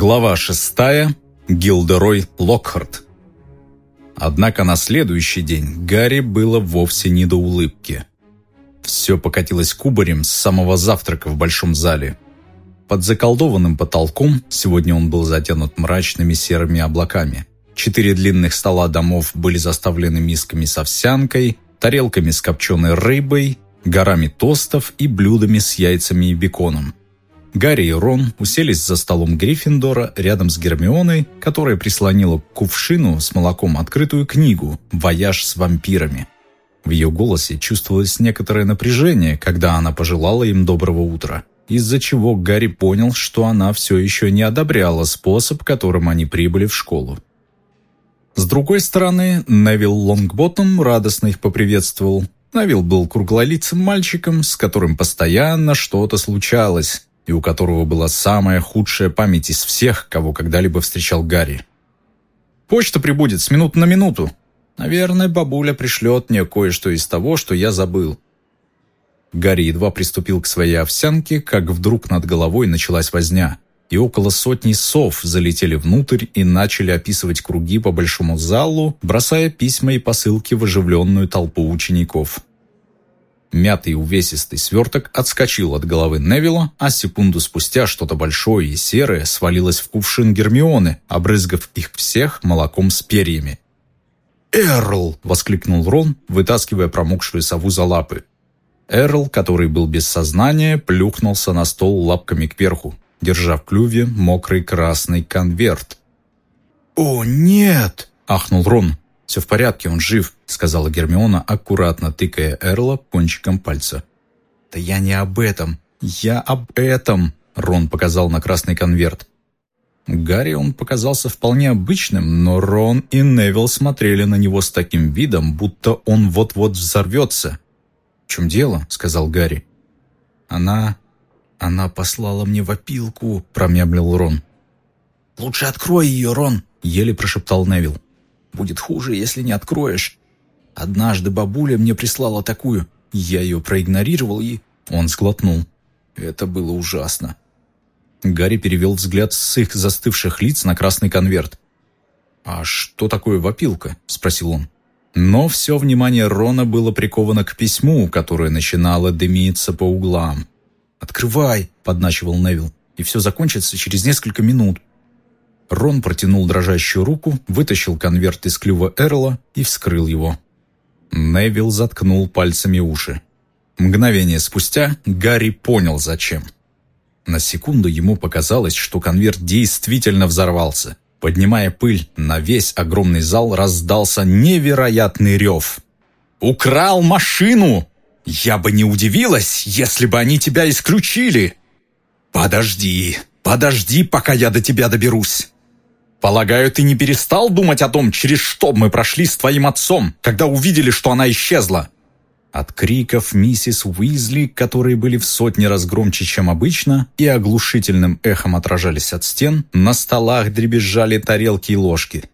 Глава шестая. Гилдерой Локхарт. Однако на следующий день Гарри было вовсе не до улыбки. Все покатилось кубарем с самого завтрака в большом зале. Под заколдованным потолком сегодня он был затянут мрачными серыми облаками. Четыре длинных стола домов были заставлены мисками с овсянкой, тарелками с копченой рыбой, горами тостов и блюдами с яйцами и беконом. Гарри и Рон уселись за столом Гриффиндора рядом с Гермионой, которая прислонила к кувшину с молоком открытую книгу «Вояж с вампирами». В ее голосе чувствовалось некоторое напряжение, когда она пожелала им доброго утра, из-за чего Гарри понял, что она все еще не одобряла способ, которым они прибыли в школу. С другой стороны, Невил Лонгботтом радостно их поприветствовал. Невил был круглолицым мальчиком, с которым постоянно что-то случалось, и у которого была самая худшая память из всех, кого когда-либо встречал Гарри. «Почта прибудет с минуты на минуту. Наверное, бабуля пришлет мне кое-что из того, что я забыл». Гарри едва приступил к своей овсянке, как вдруг над головой началась возня, и около сотни сов залетели внутрь и начали описывать круги по большому залу, бросая письма и посылки в оживленную толпу учеников. Мятый увесистый сверток отскочил от головы Невилла, а секунду спустя что-то большое и серое свалилось в кувшин Гермионы, обрызгав их всех молоком с перьями. «Эрл!» — воскликнул Рон, вытаскивая промокшую сову за лапы. Эрл, который был без сознания, плюхнулся на стол лапками кверху, держа в клюве мокрый красный конверт. «О, нет!» — ахнул Рон. «Все в порядке, он жив», — сказала Гермиона, аккуратно тыкая Эрла кончиком пальца. «Да я не об этом. Я об этом», — Рон показал на красный конверт. Гарри он показался вполне обычным, но Рон и Невил смотрели на него с таким видом, будто он вот-вот взорвется. «В чем дело?» — сказал Гарри. «Она... она послала мне в опилку», — промямлил Рон. «Лучше открой ее, Рон», — еле прошептал Невил. Будет хуже, если не откроешь. Однажды бабуля мне прислала такую. Я ее проигнорировал и... Он сглотнул. Это было ужасно. Гарри перевел взгляд с их застывших лиц на красный конверт. «А что такое вопилка?» – спросил он. Но все внимание Рона было приковано к письму, которое начинало дымиться по углам. «Открывай!» – подначивал Невил. «И все закончится через несколько минут. Рон протянул дрожащую руку, вытащил конверт из клюва Эрла и вскрыл его. Невил заткнул пальцами уши. Мгновение спустя Гарри понял, зачем. На секунду ему показалось, что конверт действительно взорвался. Поднимая пыль, на весь огромный зал раздался невероятный рев. «Украл машину! Я бы не удивилась, если бы они тебя исключили!» «Подожди, подожди, пока я до тебя доберусь!» Полагаю, ты не перестал думать о том, через что мы прошли с твоим отцом, когда увидели, что она исчезла?» От криков миссис Уизли, которые были в сотни раз громче, чем обычно, и оглушительным эхом отражались от стен, на столах дребезжали тарелки и ложки.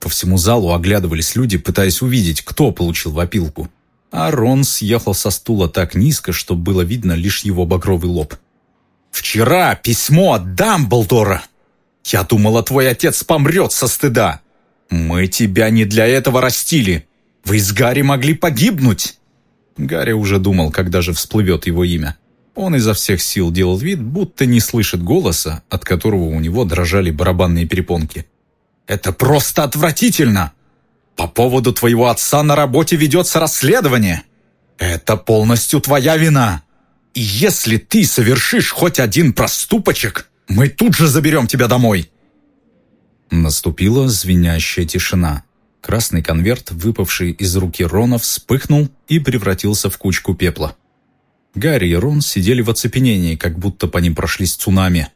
По всему залу оглядывались люди, пытаясь увидеть, кто получил вопилку. А Рон съехал со стула так низко, что было видно лишь его багровый лоб. «Вчера письмо от Дамблдора!» Я думала, твой отец помрет со стыда. Мы тебя не для этого растили. Вы с Гарри могли погибнуть. Гарри уже думал, когда же всплывет его имя. Он изо всех сил делал вид, будто не слышит голоса, от которого у него дрожали барабанные перепонки. «Это просто отвратительно! По поводу твоего отца на работе ведется расследование. Это полностью твоя вина. И если ты совершишь хоть один проступочек, мы тут же заберем тебя домой!» Наступила звенящая тишина. Красный конверт, выпавший из руки Рона, вспыхнул и превратился в кучку пепла. Гарри и Рон сидели в оцепенении, как будто по ним прошлись цунами.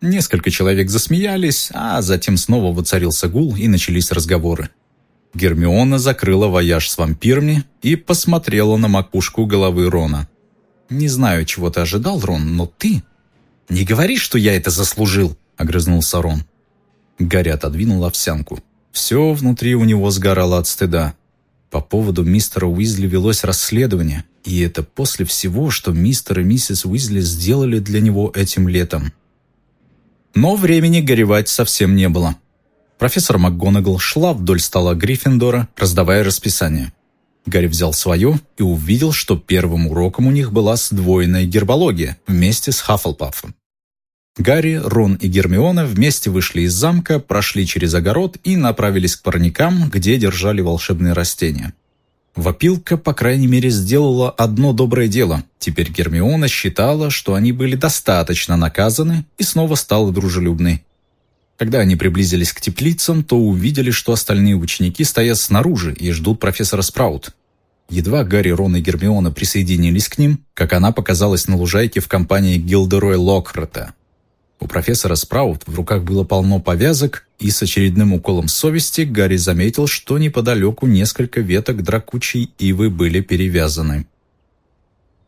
Несколько человек засмеялись, а затем снова воцарился гул и начались разговоры. Гермиона закрыла вояж с вампирами и посмотрела на макушку головы Рона. «Не знаю, чего ты ожидал, Рон, но ты «Не говори, что я это заслужил!» — огрызнулся Рон. Гарри отодвинул овсянку. Все внутри у него сгорало от стыда. По поводу мистера Уизли велось расследование, и это после всего, что мистер и миссис Уизли сделали для него этим летом. Но времени горевать совсем не было. Профессор МакГонагал шла вдоль стола Гриффиндора, раздавая расписание. Гарри взял свое и увидел, что первым уроком у них была сдвоенная гербология вместе с Хаффлпафом. Гарри, Рон и Гермиона вместе вышли из замка, прошли через огород и направились к парникам, где держали волшебные растения. Вопилка, по крайней мере, сделала одно доброе дело. Теперь Гермиона считала, что они были достаточно наказаны и снова стала дружелюбной. Когда они приблизились к теплицам, то увидели, что остальные ученики стоят снаружи и ждут профессора Спраут. Едва Гарри, Рон и Гермиона присоединились к ним, как она показалась на лужайке в компании Гилдерой Локхарта. У профессора Спраут в руках было полно повязок, и с очередным уколом совести Гарри заметил, что неподалеку несколько веток дракучей ивы были перевязаны.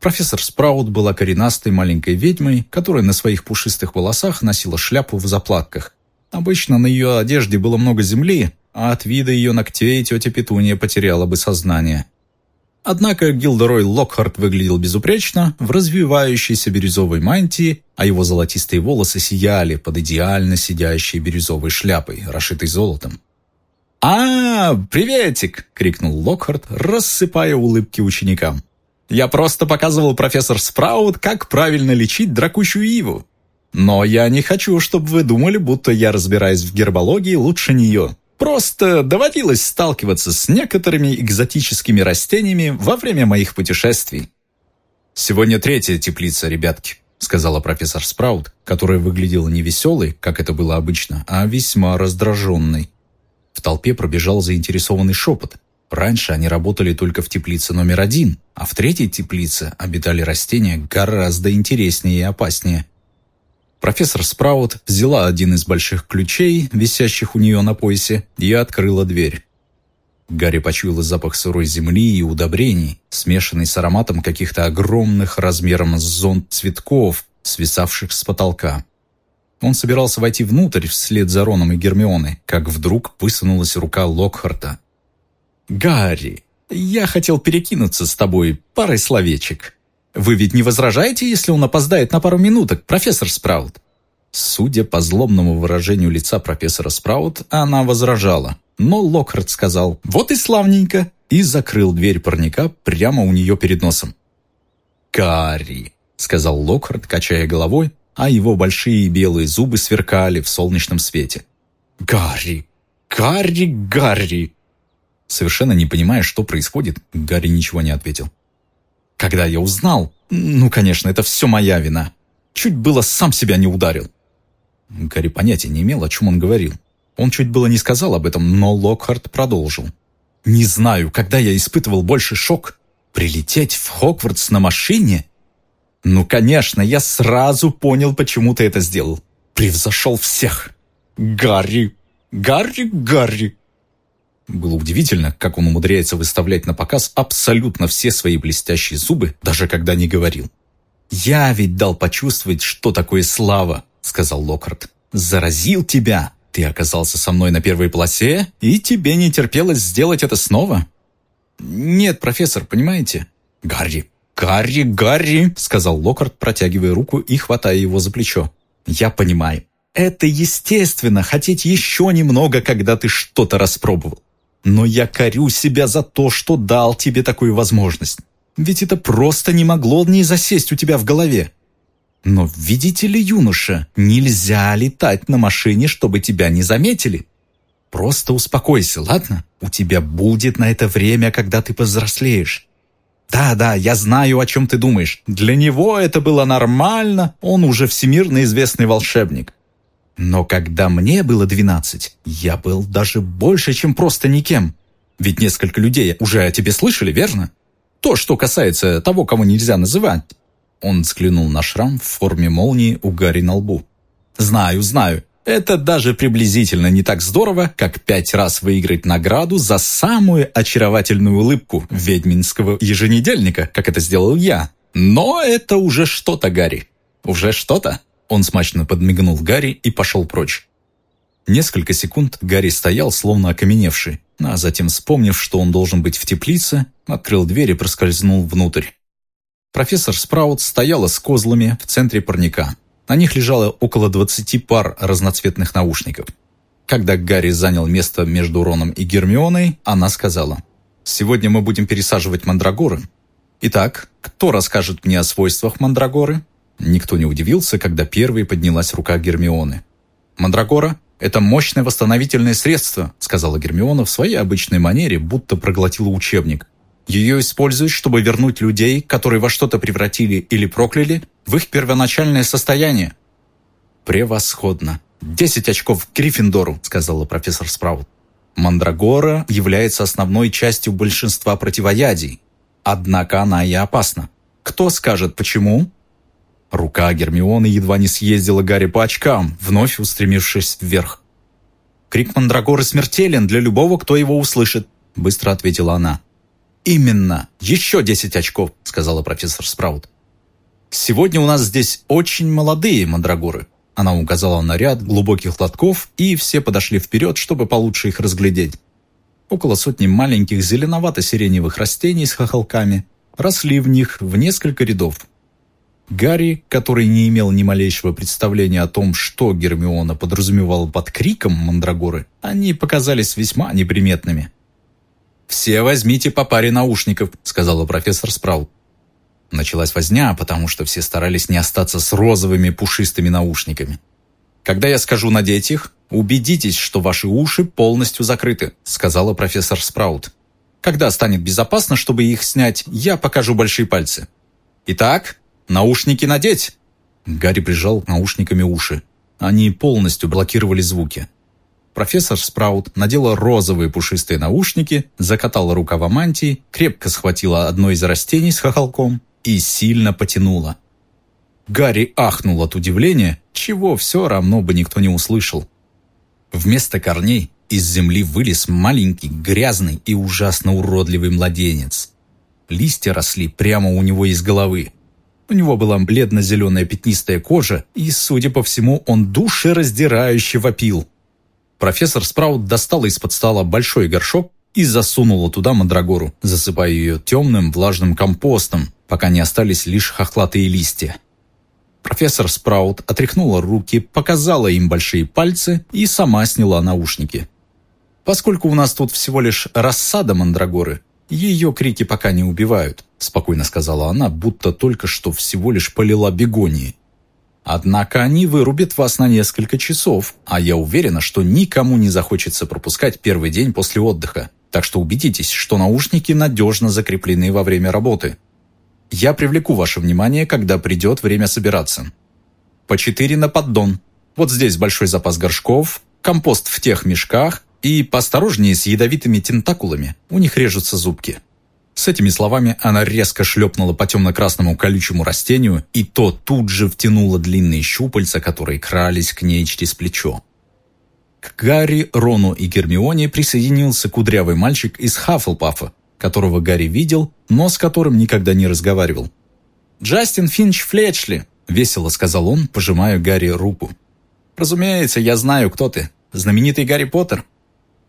Профессор Спраут была коренастой маленькой ведьмой, которая на своих пушистых волосах носила шляпу в заплатках, Обычно на ее одежде было много земли, а от вида ее ногтей тетя Петуния потеряла бы сознание. Однако Гилдерой Локхарт выглядел безупречно в развивающейся бирюзовой мантии, а его золотистые волосы сияли под идеально сидящей бирюзовой шляпой, расшитой золотом. «А, приветик!» — крикнул Локхарт, рассыпая улыбки ученикам. «Я просто показывал профессор Спраут, как правильно лечить дракучую иву. Но я не хочу, чтобы вы думали, будто я разбираюсь в гербологии лучше нее. Просто доводилось сталкиваться с некоторыми экзотическими растениями во время моих путешествий. «Сегодня третья теплица, ребятки», — сказала профессор Спраут, которая выглядела не веселой, как это было обычно, а весьма раздраженной. В толпе пробежал заинтересованный шепот. Раньше они работали только в теплице номер один, а в третьей теплице обитали растения гораздо интереснее и опаснее. Профессор Спраут взяла один из больших ключей, висящих у нее на поясе, и открыла дверь. Гарри почуял запах сырой земли и удобрений, смешанный с ароматом каких-то огромных размером с зонт цветков, свисавших с потолка. Он собирался войти внутрь вслед за Роном и Гермионой, как вдруг высунулась рука Локхарта. «Гарри, я хотел перекинуться с тобой парой словечек». Вы ведь не возражаете, если он опоздает на пару минуток, профессор Спраут?» Судя по злобному выражению лица профессора Спраут, она возражала. Но Локхарт сказал «Вот и славненько!» и закрыл дверь парника прямо у нее перед носом. «Карри!» — сказал Локхарт, качая головой, а его большие белые зубы сверкали в солнечном свете. «Гарри! Гарри! Гарри!» Совершенно не понимая, что происходит, Гарри ничего не ответил. Когда я узнал, ну, конечно, это все моя вина. Чуть было сам себя не ударил. Гарри понятия не имел, о чем он говорил. Он чуть было не сказал об этом, но Локхарт продолжил. «Не знаю, когда я испытывал больше шок. Прилететь в Хогвартс на машине? Ну, конечно, я сразу понял, почему ты это сделал. Превзошел всех. Гарри! Гарри! Гарри!» Было удивительно, как он умудряется выставлять на показ абсолютно все свои блестящие зубы, даже когда не говорил. «Я ведь дал почувствовать, что такое слава», — сказал Локарт. «Заразил тебя. Ты оказался со мной на первой полосе, и тебе не терпелось сделать это снова?» «Нет, профессор, понимаете?» «Гарри, Гарри, Гарри!» — сказал Локарт, протягивая руку и хватая его за плечо. «Я понимаю. Это естественно, хотеть еще немного, когда ты что-то распробовал. Но я корю себя за то, что дал тебе такую возможность. Ведь это просто не могло не засесть у тебя в голове. Но видите ли, юноша, нельзя летать на машине, чтобы тебя не заметили. Просто успокойся, ладно? У тебя будет на это время, когда ты повзрослеешь. Да-да, я знаю, о чем ты думаешь. Для него это было нормально, он уже всемирно известный волшебник. Но когда мне было двенадцать, я был даже больше, чем просто никем. Ведь несколько людей уже о тебе слышали, верно? То, что касается того, кого нельзя называть. Он взглянул на шрам в форме молнии у Гарри на лбу. «Знаю, знаю. Это даже приблизительно не так здорово, как пять раз выиграть награду за самую очаровательную улыбку ведьминского еженедельника, как это сделал я. Но это уже что-то, Гарри. Уже что-то?» Он смачно подмигнул Гарри и пошел прочь. Несколько секунд Гарри стоял, словно окаменевший, а затем, вспомнив, что он должен быть в теплице, открыл дверь и проскользнул внутрь. Профессор Спраут стояла с козлами в центре парника. На них лежало около 20 пар разноцветных наушников. Когда Гарри занял место между Роном и Гермионой, она сказала, «Сегодня мы будем пересаживать мандрагоры. Итак, кто расскажет мне о свойствах мандрагоры?» Никто не удивился, когда первой поднялась рука Гермионы. «Мандрагора – это мощное восстановительное средство», – сказала Гермиона в своей обычной манере, будто проглотила учебник. Ее используют, чтобы вернуть людей, которые во что-то превратили или прокляли, в их первоначальное состояние. «Превосходно! Десять очков Гриффиндору», — сказала профессор Спраут. Мандрагора является основной частью большинства противоядий. Однако она и опасна. Кто скажет, почему? Рука Гермионы едва не съездила Гарри по очкам, вновь устремившись вверх. «Крик Мандрагоры смертелен для любого, кто его услышит», — быстро ответила она. «Именно! Еще десять очков!» — сказала профессор Спраут. «Сегодня у нас здесь очень молодые мандрагоры». Она указала на ряд глубоких лотков, и все подошли вперед, чтобы получше их разглядеть. Около сотни маленьких зеленовато-сиреневых растений с хохолками росли в них в несколько рядов. Гарри, который не имел ни малейшего представления о том, что Гермиона подразумевала под криком мандрагоры, они показались весьма неприметными. «Все возьмите по паре наушников», — сказала профессор Спраут. Началась возня, потому что все старались не остаться с розовыми пушистыми наушниками. «Когда я скажу надеть их, убедитесь, что ваши уши полностью закрыты», — сказала профессор Спраут. «Когда станет безопасно, чтобы их снять, я покажу большие пальцы. Итак, наушники надеть!» Гарри прижал наушниками уши. Они полностью блокировали звуки. Профессор Спраут надела розовые пушистые наушники, закатала рукава мантии, крепко схватила одно из растений с хохолком и сильно потянула. Гарри ахнул от удивления, чего все равно бы никто не услышал. Вместо корней из земли вылез маленький, грязный и ужасно уродливый младенец. Листья росли прямо у него из головы. У него была бледно-зеленая пятнистая кожа, и, судя по всему, он душераздирающе вопил. Профессор Спраут достала из-под стола большой горшок и засунула туда мандрагору, засыпая ее темным влажным компостом, пока не остались лишь хохлатые листья. Профессор Спраут отряхнула руки, показала им большие пальцы и сама сняла наушники. «Поскольку у нас тут всего лишь рассада мандрагоры, ее крики пока не убивают», спокойно сказала она, будто только что всего лишь полила бегонии. Однако они вырубят вас на несколько часов, а я уверена, что никому не захочется пропускать первый день после отдыха. Так что убедитесь, что наушники надежно закреплены во время работы. Я привлеку ваше внимание, когда придет время собираться. По четыре на поддон. Вот здесь большой запас горшков, компост в тех мешках и поосторожнее с ядовитыми тентакулами, у них режутся зубки. С этими словами она резко шлепнула по темно-красному колючему растению, и то тут же втянула длинные щупальца, которые крались к ней через плечо. К Гарри, Рону и Гермионе присоединился кудрявый мальчик из Хаффлпафа, которого Гарри видел, но с которым никогда не разговаривал. «Джастин Финч Флетчли», — весело сказал он, пожимая Гарри руку. «Разумеется, я знаю, кто ты. Знаменитый Гарри Поттер.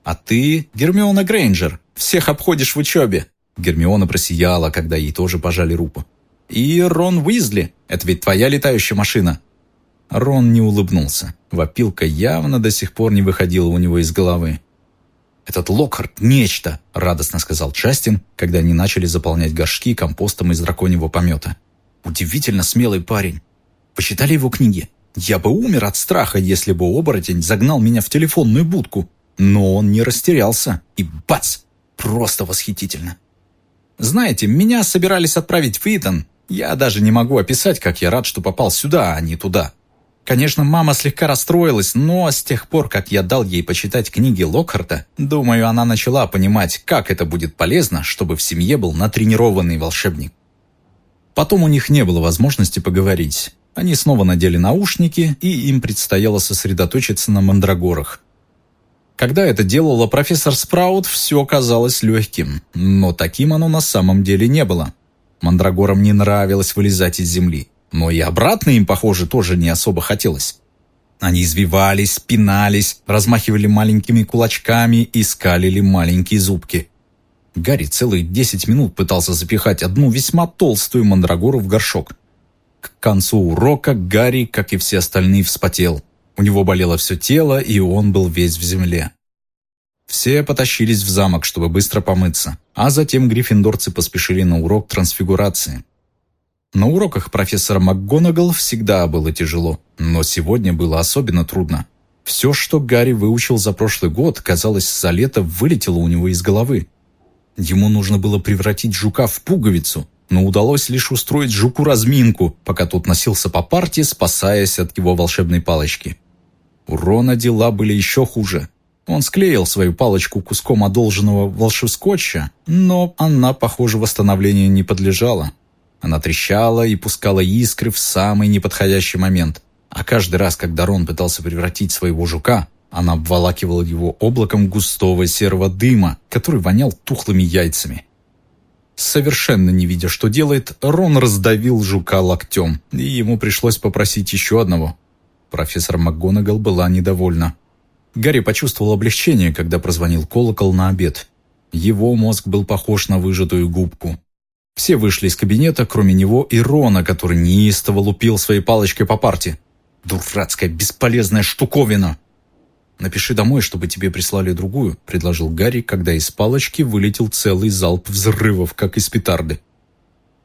А ты Гермиона Грейнджер. Всех обходишь в учебе. Гермиона просияла, когда ей тоже пожали руку. «И Рон Уизли, это ведь твоя летающая машина». Рон не улыбнулся. Вопилка явно до сих пор не выходила у него из головы. «Этот Локхарт – нечто!» – радостно сказал Джастин, когда они начали заполнять горшки компостом из драконьего помета. «Удивительно смелый парень. Почитали его книги? Я бы умер от страха, если бы оборотень загнал меня в телефонную будку. Но он не растерялся. И бац! Просто восхитительно!» Знаете, меня собирались отправить в Итон. Я даже не могу описать, как я рад, что попал сюда, а не туда. Конечно, мама слегка расстроилась, но с тех пор, как я дал ей почитать книги Локхарта, думаю, она начала понимать, как это будет полезно, чтобы в семье был натренированный волшебник. Потом у них не было возможности поговорить. Они снова надели наушники, и им предстояло сосредоточиться на мандрагорах. Когда это делала профессор Спраут, все казалось легким, но таким оно на самом деле не было. Мандрагорам не нравилось вылезать из земли, но и обратно им, похоже, тоже не особо хотелось. Они извивались, спинались, размахивали маленькими кулачками и скалили маленькие зубки. Гарри целые десять минут пытался запихать одну весьма толстую мандрагору в горшок. К концу урока Гарри, как и все остальные, вспотел. У него болело все тело, и он был весь в земле. Все потащились в замок, чтобы быстро помыться, а затем гриффиндорцы поспешили на урок трансфигурации. На уроках профессора МакГонагал всегда было тяжело, но сегодня было особенно трудно. Все, что Гарри выучил за прошлый год, казалось, за лето вылетело у него из головы. Ему нужно было превратить жука в пуговицу, но удалось лишь устроить жуку разминку, пока тот носился по парте, спасаясь от его волшебной палочки. У Рона дела были еще хуже. Он склеил свою палочку куском одолженного волшебскотча, но она, похоже, восстановлению не подлежала. Она трещала и пускала искры в самый неподходящий момент. А каждый раз, когда Рон пытался превратить своего жука, она обволакивала его облаком густого серого дыма, который вонял тухлыми яйцами. Совершенно не видя, что делает, Рон раздавил жука локтем, и ему пришлось попросить еще одного. Профессор МакГонагал была недовольна. Гарри почувствовал облегчение, когда прозвонил колокол на обед. Его мозг был похож на выжатую губку. Все вышли из кабинета, кроме него и Рона, который неистово лупил своей палочкой по парте. «Дурацкая, бесполезная штуковина!» «Напиши домой, чтобы тебе прислали другую», — предложил Гарри, когда из палочки вылетел целый залп взрывов, как из петарды.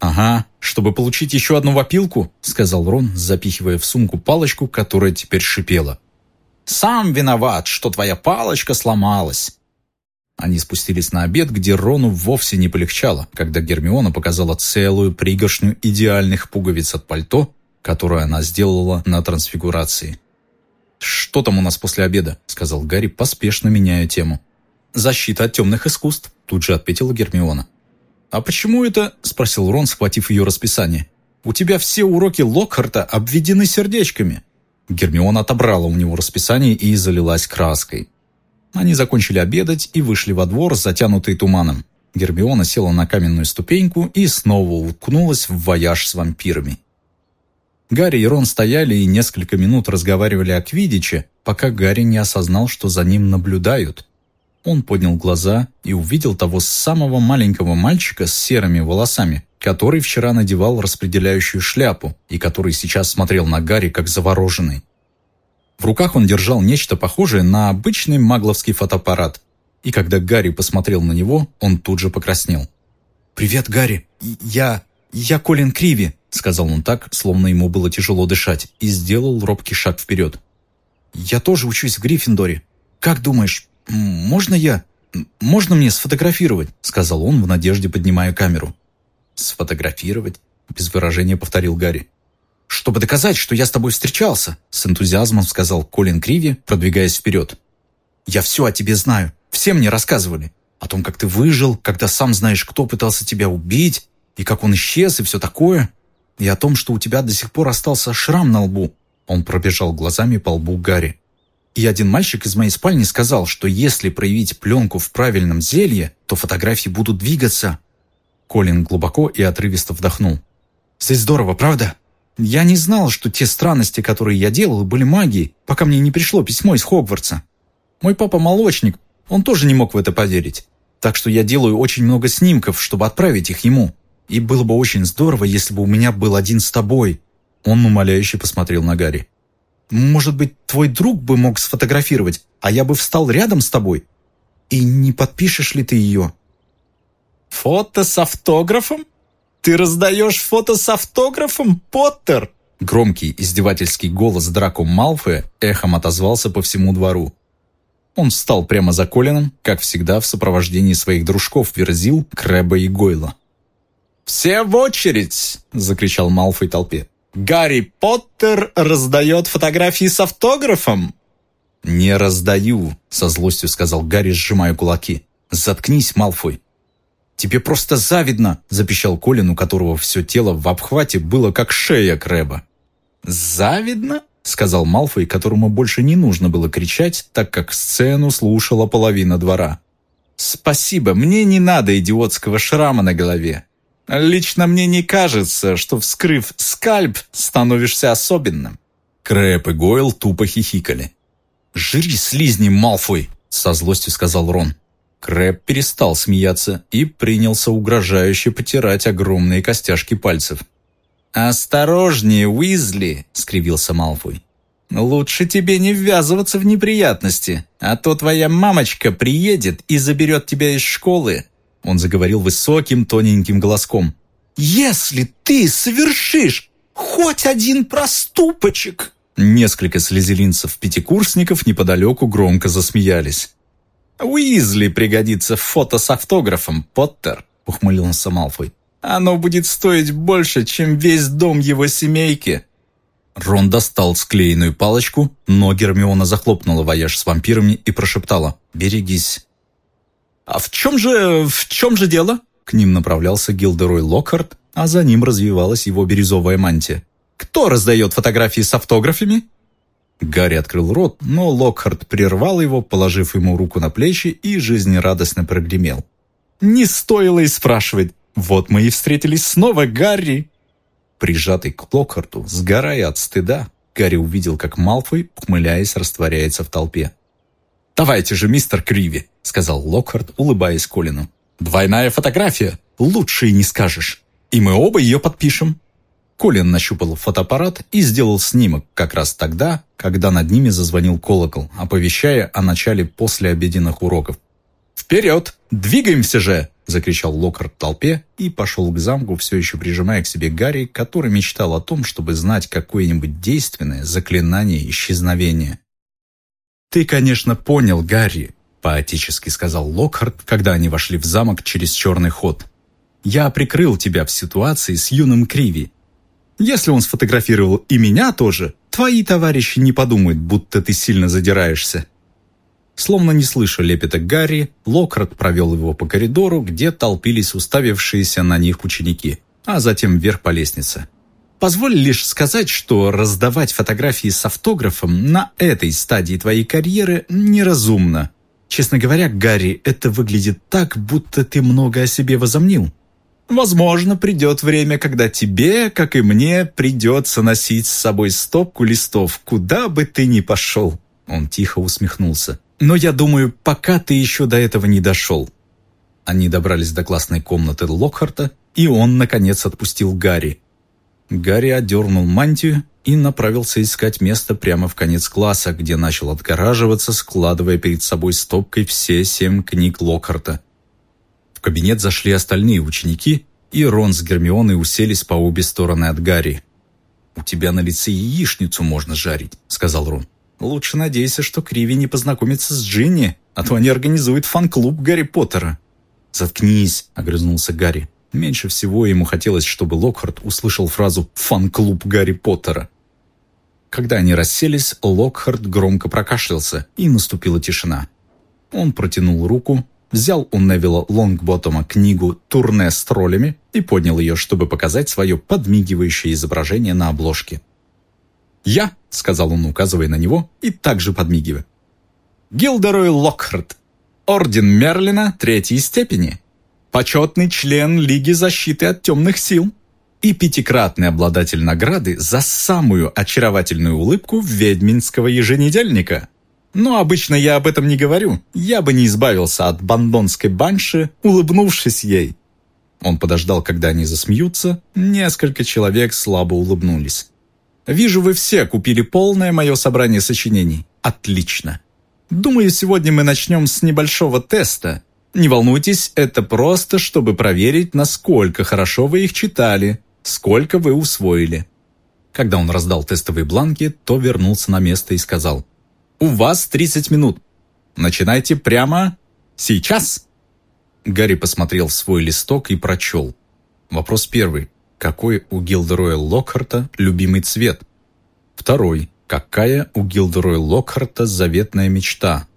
«Ага, чтобы получить еще одну вопилку», — сказал Рон, запихивая в сумку палочку, которая теперь шипела. «Сам виноват, что твоя палочка сломалась». Они спустились на обед, где Рону вовсе не полегчало, когда Гермиона показала целую пригоршню идеальных пуговиц от пальто, которую она сделала на трансфигурации. «Что там у нас после обеда?» — сказал Гарри, поспешно меняя тему. «Защита от темных искусств», — тут же ответила Гермиона. «А почему это?» — спросил Рон, схватив ее расписание. «У тебя все уроки Локхарта обведены сердечками». Гермиона отобрала у него расписание и залилась краской. Они закончили обедать и вышли во двор, затянутый туманом. Гермиона села на каменную ступеньку и снова уткнулась в вояж с вампирами. Гарри и Рон стояли и несколько минут разговаривали о Квидиче, пока Гарри не осознал, что за ним наблюдают. Он поднял глаза и увидел того самого маленького мальчика с серыми волосами, который вчера надевал распределяющую шляпу и который сейчас смотрел на Гарри как завороженный. В руках он держал нечто похожее на обычный магловский фотоаппарат, и когда Гарри посмотрел на него, он тут же покраснел. «Привет, Гарри! Я... я Колин Криви!» сказал он так, словно ему было тяжело дышать, и сделал робкий шаг вперед. «Я тоже учусь в Гриффиндоре. Как думаешь, можно я... можно мне сфотографировать?» сказал он в надежде, поднимая камеру. «Сфотографировать?» без выражения повторил Гарри. «Чтобы доказать, что я с тобой встречался», с энтузиазмом сказал Колин Криви, продвигаясь вперед. «Я все о тебе знаю. Все мне рассказывали. О том, как ты выжил, когда сам знаешь, кто пытался тебя убить, и как он исчез, и все такое. И о том, что у тебя до сих пор остался шрам на лбу». Он пробежал глазами по лбу Гарри. И один мальчик из моей спальни сказал, что если проявить пленку в правильном зелье, то фотографии будут двигаться. Колин глубоко и отрывисто вдохнул. «Здесь здорово, правда?» Я не знал, что те странности, которые я делал, были магией, пока мне не пришло письмо из Хогвартса. Мой папа молочник, он тоже не мог в это поверить. Так что я делаю очень много снимков, чтобы отправить их ему. И было бы очень здорово, если бы у меня был один с тобой». Он умоляюще посмотрел на Гарри. «Может быть, твой друг бы мог сфотографировать, а я бы встал рядом с тобой? И не подпишешь ли ты ее?» «Фото с автографом?» «Ты раздаешь фото с автографом, Поттер?» Громкий издевательский голос Драко Малфоя эхом отозвался по всему двору. Он встал прямо за Колином, как всегда в сопровождении своих дружков Верзил, Крэба и Гойла. «Все в очередь!» – закричал Малфой толпе. «Гарри Поттер раздает фотографии с автографом!» «Не раздаю», – со злостью сказал Гарри, сжимая кулаки. «Заткнись, Малфой!» «Тебе просто завидно!» – запищал Колин, у которого все тело в обхвате было как шея Крэба. «Завидно?» – сказал Малфой, которому больше не нужно было кричать, так как сцену слушала половина двора. «Спасибо, мне не надо идиотского шрама на голове. Лично мне не кажется, что, вскрыв скальп, становишься особенным». Крэп и Гойл тупо хихикали. «Жри слизни, Малфой!» – со злостью сказал Рон. Крэп перестал смеяться и принялся угрожающе потирать огромные костяшки пальцев. «Осторожнее, Уизли!» — скривился Малфой. «Лучше тебе не ввязываться в неприятности, а то твоя мамочка приедет и заберет тебя из школы». Он заговорил высоким, тоненьким голоском. «Если ты совершишь хоть один проступочек!» Несколько слезелинцев-пятикурсников неподалеку громко засмеялись. «Уизли пригодится фото с автографом, Поттер», — ухмылился Малфой. «Оно будет стоить больше, чем весь дом его семейки». Рон достал склеенную палочку, но Гермиона захлопнула вояж с вампирами и прошептала «Берегись». «А в чем же... в чем же дело?» К ним направлялся Гилдерой Локхарт, а за ним развивалась его бирюзовая мантия. «Кто раздает фотографии с автографами?» Гарри открыл рот, но Локхарт прервал его, положив ему руку на плечи и жизнерадостно прогремел. «Не стоило и спрашивать. Вот мы и встретились снова, Гарри!» Прижатый к Локхарту, сгорая от стыда, Гарри увидел, как Малфой, ухмыляясь, растворяется в толпе. «Давайте же, мистер Криви», — сказал Локхарт, улыбаясь Колину. «Двойная фотография. Лучше и не скажешь. И мы оба ее подпишем». Колин нащупал фотоаппарат и сделал снимок как раз тогда, когда над ними зазвонил колокол, оповещая о начале послеобеденных уроков. «Вперед! Двигаемся же!» – закричал Локард в толпе и пошел к замку, все еще прижимая к себе Гарри, который мечтал о том, чтобы знать какое-нибудь действенное заклинание исчезновения. «Ты, конечно, понял, Гарри», – поотически сказал Локхард, когда они вошли в замок через черный ход. «Я прикрыл тебя в ситуации с юным Криви, если он сфотографировал и меня тоже, твои товарищи не подумают, будто ты сильно задираешься». Словно не слыша лепета Гарри, Лократ провел его по коридору, где толпились уставившиеся на них ученики, а затем вверх по лестнице. Позволь лишь сказать, что раздавать фотографии с автографом на этой стадии твоей карьеры неразумно. Честно говоря, Гарри, это выглядит так, будто ты много о себе возомнил. Возможно, придет время, когда тебе, как и мне, придется носить с собой стопку листов, куда бы ты ни пошел». Он тихо усмехнулся. «Но я думаю, пока ты еще до этого не дошел». Они добрались до классной комнаты Локхарта, и он, наконец, отпустил Гарри. Гарри одернул мантию и направился искать место прямо в конец класса, где начал отгораживаться, складывая перед собой стопкой все семь книг Локхарта – в кабинет зашли остальные ученики, и Рон с Гермионой уселись по обе стороны от Гарри. «У тебя на лице яичницу можно жарить», — сказал Рон. «Лучше надейся, что Криви не познакомится с Джинни, а то они организуют фан-клуб Гарри Поттера». «Заткнись», — огрызнулся Гарри. Меньше всего ему хотелось, чтобы Локхарт услышал фразу «фан-клуб Гарри Поттера». Когда они расселись, Локхарт громко прокашлялся, и наступила тишина. Он протянул руку, взял у Невилла Лонгботтома книгу «Турне с троллями» и поднял ее, чтобы показать свое подмигивающее изображение на обложке. «Я», — сказал он, указывая на него, и также подмигивая. «Гилдерой Локхарт, Орден Мерлина третьей степени, почетный член Лиги защиты от темных сил и пятикратный обладатель награды за самую очаровательную улыбку ведьминского еженедельника». Но обычно я об этом не говорю. Я бы не избавился от бандонской банши, улыбнувшись ей. Он подождал, когда они засмеются. Несколько человек слабо улыбнулись. «Вижу, вы все купили полное мое собрание сочинений. Отлично. Думаю, сегодня мы начнем с небольшого теста. Не волнуйтесь, это просто, чтобы проверить, насколько хорошо вы их читали, сколько вы усвоили». Когда он раздал тестовые бланки, то вернулся на место и сказал – у вас 30 минут. Начинайте прямо сейчас. Гарри посмотрел свой листок и прочел. Вопрос первый. Какой у Гилдероя Локхарта любимый цвет? Второй. Какая у Гилдероя Локхарта заветная мечта?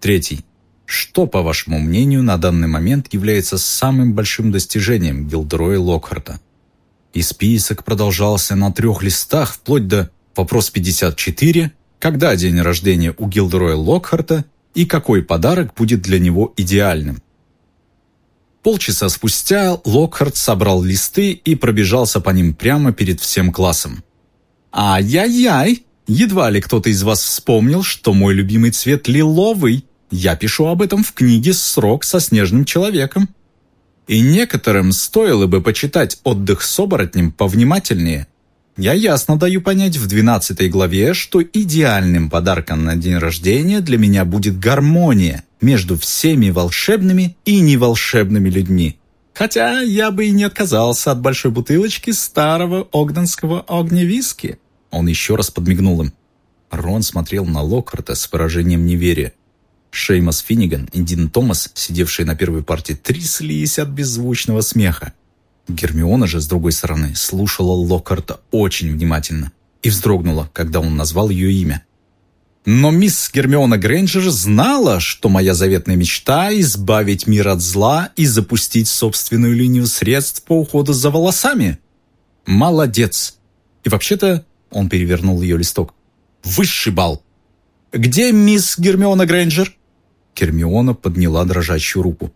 Третий. Что, по вашему мнению, на данный момент является самым большим достижением Гилдероя Локхарта? И список продолжался на трех листах, вплоть до вопрос 54, когда день рождения у Гилдероя Локхарта и какой подарок будет для него идеальным. Полчаса спустя Локхарт собрал листы и пробежался по ним прямо перед всем классом. «Ай-яй-яй! Едва ли кто-то из вас вспомнил, что мой любимый цвет лиловый. Я пишу об этом в книге «Срок со снежным человеком». И некоторым стоило бы почитать «Отдых с оборотнем» повнимательнее. Я ясно даю понять в 12 главе, что идеальным подарком на день рождения для меня будет гармония между всеми волшебными и неволшебными людьми. Хотя я бы и не отказался от большой бутылочки старого огденского огневиски. Он еще раз подмигнул им. Рон смотрел на Локхарта с выражением неверия. Шеймас Финниган и Дин Томас, сидевшие на первой партии, тряслись от беззвучного смеха. Гермиона же, с другой стороны, слушала Локхарта очень внимательно и вздрогнула, когда он назвал ее имя. Но мисс Гермиона Грейнджер знала, что моя заветная мечта – избавить мир от зла и запустить собственную линию средств по уходу за волосами. Молодец. И вообще-то, он перевернул ее листок, высший бал. Где мисс Гермиона Грейнджер? Гермиона подняла дрожащую руку.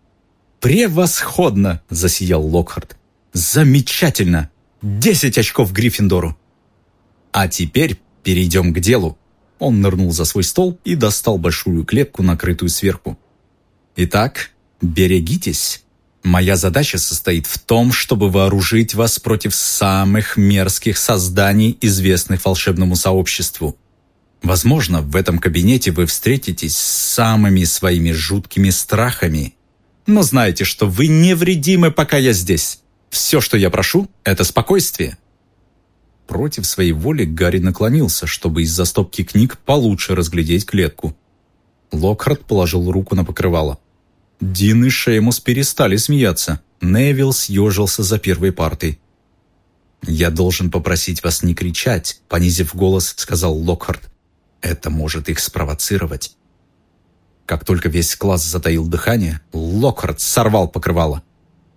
«Превосходно!» – засиял Локхарт. «Замечательно! Десять очков Гриффиндору!» «А теперь перейдем к делу!» Он нырнул за свой стол и достал большую клетку, накрытую сверху. «Итак, берегитесь. Моя задача состоит в том, чтобы вооружить вас против самых мерзких созданий, известных волшебному сообществу. Возможно, в этом кабинете вы встретитесь с самыми своими жуткими страхами. Но знайте, что вы невредимы, пока я здесь. Все, что я прошу, это спокойствие». Против своей воли Гарри наклонился, чтобы из-за стопки книг получше разглядеть клетку. Локхарт положил руку на покрывало. Дин и Шеймус перестали смеяться. Невилл съежился за первой партой. «Я должен попросить вас не кричать», — понизив голос, сказал Локхарт. Это может их спровоцировать. Как только весь класс затаил дыхание, Локхард сорвал покрывало.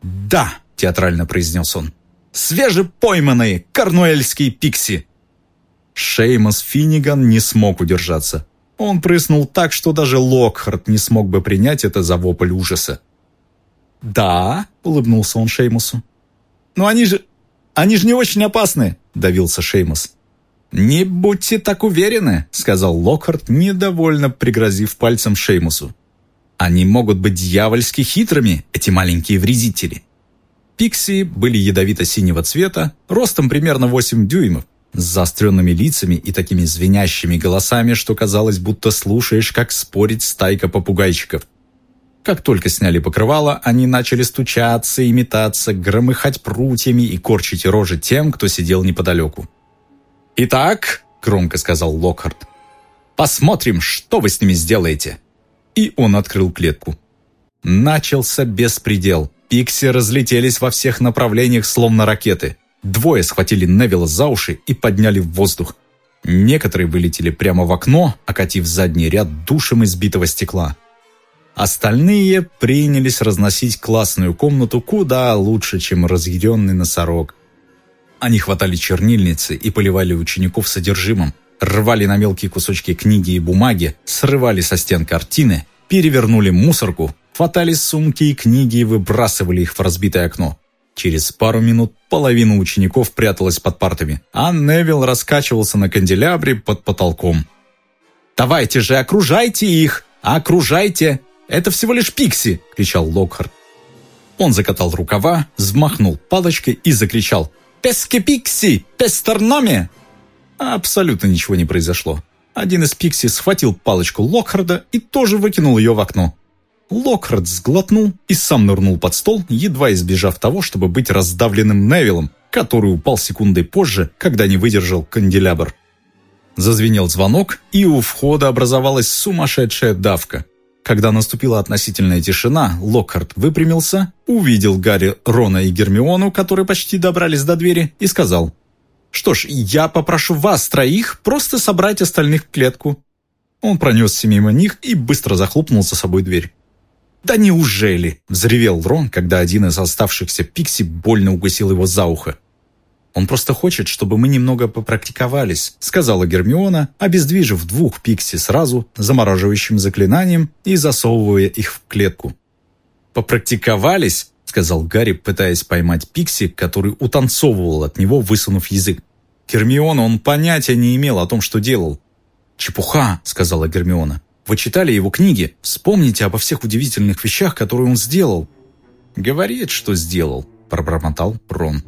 «Да!» – театрально произнес он. «Свежепойманные корнуэльские пикси!» Шеймас Финниган не смог удержаться. Он прыснул так, что даже Локхард не смог бы принять это за вопль ужаса. «Да», — улыбнулся он Шеймусу. «Но они же... они же не очень опасны», — давился Шеймус. «Не будьте так уверены», — сказал Локхарт, недовольно пригрозив пальцем Шеймусу. «Они могут быть дьявольски хитрыми, эти маленькие вредители». Пикси были ядовито-синего цвета, ростом примерно 8 дюймов, с заостренными лицами и такими звенящими голосами, что казалось, будто слушаешь, как спорить стайка попугайчиков. Как только сняли покрывало, они начали стучаться и метаться, громыхать прутьями и корчить рожи тем, кто сидел неподалеку. «Итак», — громко сказал Локхарт, — «посмотрим, что вы с ними сделаете». И он открыл клетку. Начался беспредел. Пикси разлетелись во всех направлениях, словно ракеты. Двое схватили Невилла за уши и подняли в воздух. Некоторые вылетели прямо в окно, окатив задний ряд душем избитого стекла. Остальные принялись разносить классную комнату куда лучше, чем разъяренный носорог – они хватали чернильницы и поливали учеников содержимым, рвали на мелкие кусочки книги и бумаги, срывали со стен картины, перевернули мусорку, хватали сумки и книги и выбрасывали их в разбитое окно. Через пару минут половина учеников пряталась под партами, а Невил раскачивался на канделябре под потолком. «Давайте же, окружайте их! Окружайте! Это всего лишь пикси!» – кричал Локхарт. Он закатал рукава, взмахнул палочкой и закричал «Пески-пикси! Пестерноме!» Абсолютно ничего не произошло. Один из пикси схватил палочку Локхарда и тоже выкинул ее в окно. Локхард сглотнул и сам нырнул под стол, едва избежав того, чтобы быть раздавленным Невилом, который упал секундой позже, когда не выдержал канделябр. Зазвенел звонок, и у входа образовалась сумасшедшая давка. Когда наступила относительная тишина, Локхарт выпрямился, увидел Гарри, Рона и Гермиону, которые почти добрались до двери, и сказал, «Что ж, я попрошу вас троих просто собрать остальных в клетку». Он пронесся мимо них и быстро захлопнул за собой дверь. «Да неужели?» – взревел Рон, когда один из оставшихся пикси больно укусил его за ухо. Он просто хочет, чтобы мы немного попрактиковались», сказала Гермиона, обездвижив двух пикси сразу, замораживающим заклинанием и засовывая их в клетку. «Попрактиковались?» сказал Гарри, пытаясь поймать пикси, который утанцовывал от него, высунув язык. Гермиона он понятия не имел о том, что делал. «Чепуха», — сказала Гермиона. «Вы читали его книги. Вспомните обо всех удивительных вещах, которые он сделал». «Говорит, что сделал», — пробормотал Рон.